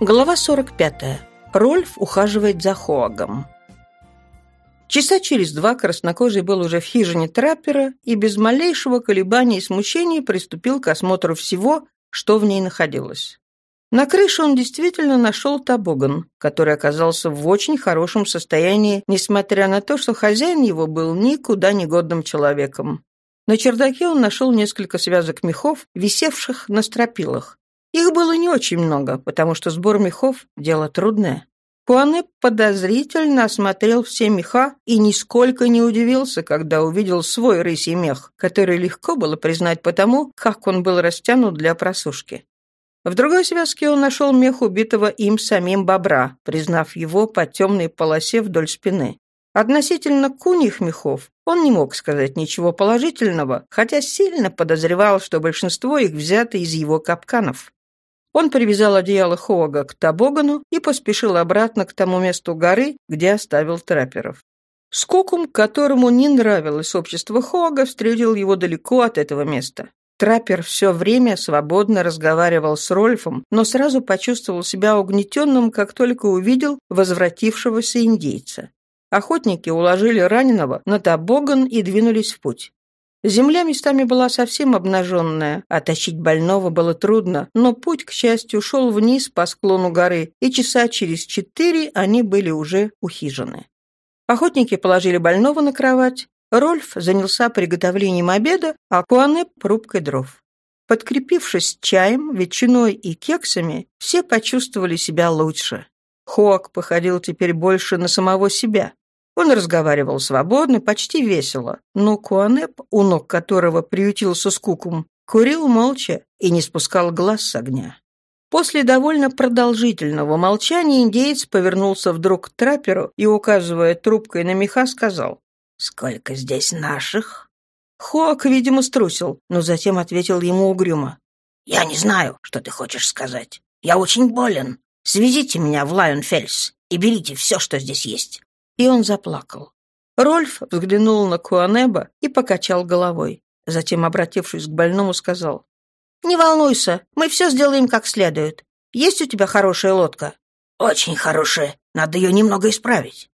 Глава 45. Рольф ухаживает за Хоагом. Часа через два краснокожий был уже в хижине траппера и без малейшего колебания и смущения приступил к осмотру всего, что в ней находилось. На крыше он действительно нашел табоган, который оказался в очень хорошем состоянии, несмотря на то, что хозяин его был никуда не годным человеком. На чердаке он нашел несколько связок мехов, висевших на стропилах, их было не очень много, потому что сбор мехов – дело трудное. Куане подозрительно осмотрел все меха и нисколько не удивился, когда увидел свой рысий мех, который легко было признать потому, как он был растянут для просушки. В другой связке он нашел мех убитого им самим бобра, признав его по темной полосе вдоль спины. Относительно куньих мехов он не мог сказать ничего положительного, хотя сильно подозревал, что большинство их взято из его капканов. Он привязал одеяло Хоага к табогану и поспешил обратно к тому месту горы, где оставил трапперов. Скокум, которому не нравилось общество Хоага, встретил его далеко от этого места. Траппер все время свободно разговаривал с Рольфом, но сразу почувствовал себя угнетенным, как только увидел возвратившегося индейца. Охотники уложили раненого на табоган и двинулись в путь. Земля местами была совсем обнаженная, а тащить больного было трудно, но путь, к счастью, шел вниз по склону горы, и часа через четыре они были уже у хижины. Охотники положили больного на кровать, Рольф занялся приготовлением обеда, а Куане — рубкой дров. Подкрепившись чаем, ветчиной и кексами, все почувствовали себя лучше. Хоак походил теперь больше на самого себя. Он разговаривал свободно, почти весело, но Куанеп, у ног которого приютился скукум, курил молча и не спускал глаз с огня. После довольно продолжительного молчания индеец повернулся вдруг к трапперу и, указывая трубкой на меха, сказал «Сколько здесь наших?» Хоак, видимо, струсил, но затем ответил ему угрюмо. «Я не знаю, что ты хочешь сказать. Я очень болен. Свезите меня в Лайонфельс и берите все, что здесь есть и он заплакал. Рольф взглянул на Куанеба и покачал головой. Затем, обратившись к больному, сказал, «Не волнуйся, мы все сделаем как следует. Есть у тебя хорошая лодка?» «Очень хорошая. Надо ее немного исправить».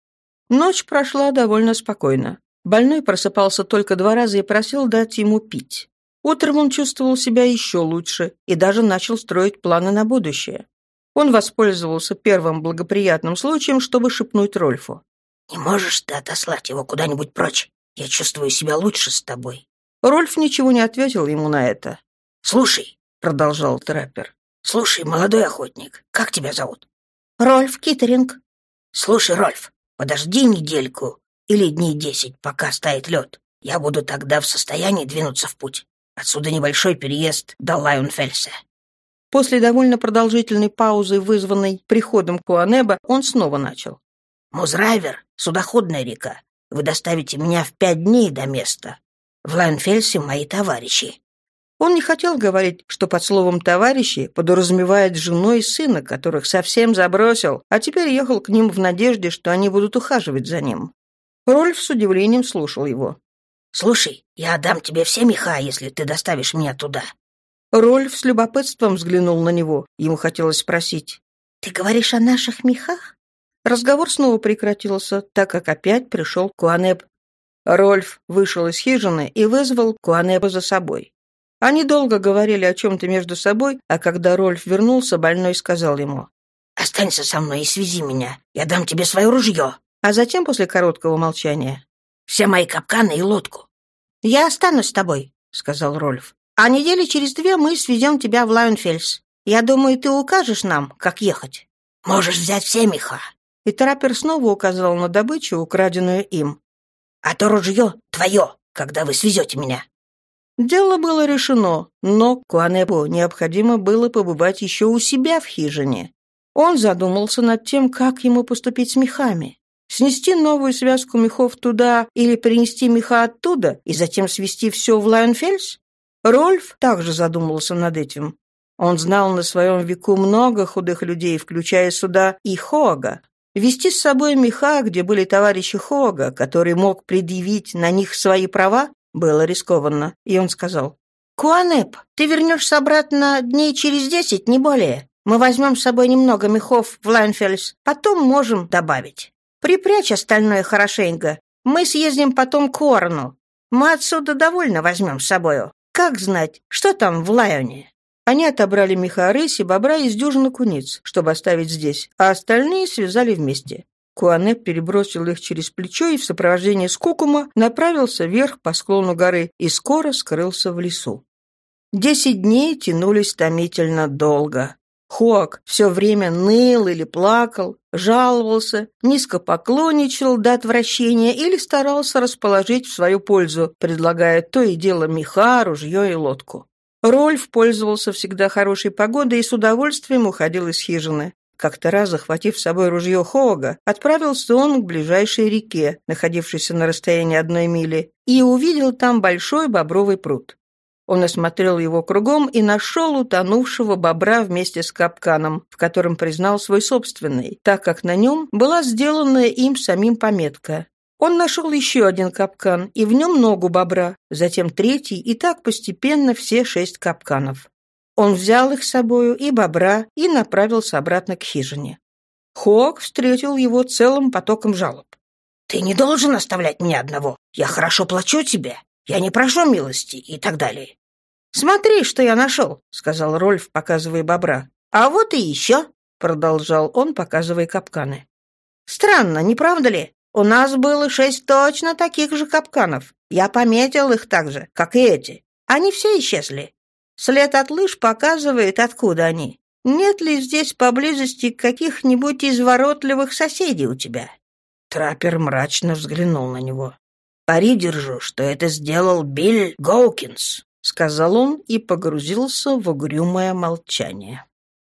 Ночь прошла довольно спокойно. Больной просыпался только два раза и просил дать ему пить. Утром он чувствовал себя еще лучше и даже начал строить планы на будущее. Он воспользовался первым благоприятным случаем, чтобы шепнуть Рольфу. «Не можешь ты отослать его куда-нибудь прочь? Я чувствую себя лучше с тобой». Рольф ничего не ответил ему на это. «Слушай», — продолжал траппер, — «слушай, молодой охотник, как тебя зовут?» «Рольф Киттеринг». «Слушай, Рольф, подожди недельку или дней десять, пока стоит лед. Я буду тогда в состоянии двинуться в путь. Отсюда небольшой переезд до Лайонфельса». После довольно продолжительной паузы, вызванной приходом Куанеба, он снова начал. Музрайвер — судоходная река. Вы доставите меня в пять дней до места. В Лайнфельсе мои товарищи». Он не хотел говорить, что под словом «товарищи» подразумевает жену и сына, которых совсем забросил, а теперь ехал к ним в надежде, что они будут ухаживать за ним. Рольф с удивлением слушал его. «Слушай, я отдам тебе все меха, если ты доставишь меня туда». Рольф с любопытством взглянул на него. Ему хотелось спросить. «Ты говоришь о наших мехах?» Разговор снова прекратился, так как опять пришел Куанеб. Рольф вышел из хижины и вызвал Куанеба за собой. Они долго говорили о чем-то между собой, а когда Рольф вернулся, больной сказал ему, «Останься со мной и свези меня, я дам тебе свое ружье». А затем, после короткого молчания, «Все мои капканы и лодку». «Я останусь с тобой», — сказал Рольф. «А недели через две мы свезем тебя в Лайонфельс. Я думаю, ты укажешь нам, как ехать». «Можешь взять все меха», и траппер снова указал на добычу, украденную им. «А то ружье твое, когда вы свезете меня». Дело было решено, но Куанебу необходимо было побывать еще у себя в хижине. Он задумался над тем, как ему поступить с мехами. Снести новую связку мехов туда или принести меха оттуда и затем свести все в Лайонфельс? Рольф также задумался над этим. Он знал на своем веку много худых людей, включая сюда и Хога, Вести с собой меха, где были товарищи Хога, который мог предъявить на них свои права, было рискованно, и он сказал, «Куанеп, ты вернешься обратно дней через десять, не более. Мы возьмем с собой немного мехов в Лайнфельс, потом можем добавить. Припрячь остальное хорошенько. Мы съездим потом к Орну. Мы отсюда довольно возьмем с собою. Как знать, что там в Лайоне?» Они отобрали меха рыси, бобра из дюжины куниц, чтобы оставить здесь, а остальные связали вместе. Куанеп перебросил их через плечо и в сопровождении скукума направился вверх по склону горы и скоро скрылся в лесу. Десять дней тянулись томительно долго. Хуак все время ныл или плакал, жаловался, низко поклонничал до отвращения или старался расположить в свою пользу, предлагая то и дело меха, ружье и лодку. Рольф пользовался всегда хорошей погодой и с удовольствием уходил из хижины. Как-то раз, захватив с собой ружье Хоуга, отправился он к ближайшей реке, находившейся на расстоянии одной мили, и увидел там большой бобровый пруд. Он осмотрел его кругом и нашел утонувшего бобра вместе с капканом, в котором признал свой собственный, так как на нем была сделанная им самим пометка. Он нашел еще один капкан, и в нем ногу бобра, затем третий, и так постепенно все шесть капканов. Он взял их с собою и бобра и направился обратно к хижине. Хок встретил его целым потоком жалоб. «Ты не должен оставлять меня одного. Я хорошо плачу тебе. Я не прошу милости» и так далее. «Смотри, что я нашел», — сказал Рольф, показывая бобра. «А вот и еще», — продолжал он, показывая капканы. «Странно, не правда ли? У нас было шесть точно таких же капканов. Я пометил их так же, как и эти. Они все исчезли. След от лыж показывает, откуда они. Нет ли здесь поблизости каких-нибудь изворотливых соседей у тебя?» Траппер мрачно взглянул на него. «Пари держу, что это сделал Билл Гоукинс», — сказал он и погрузился в угрюмое молчание.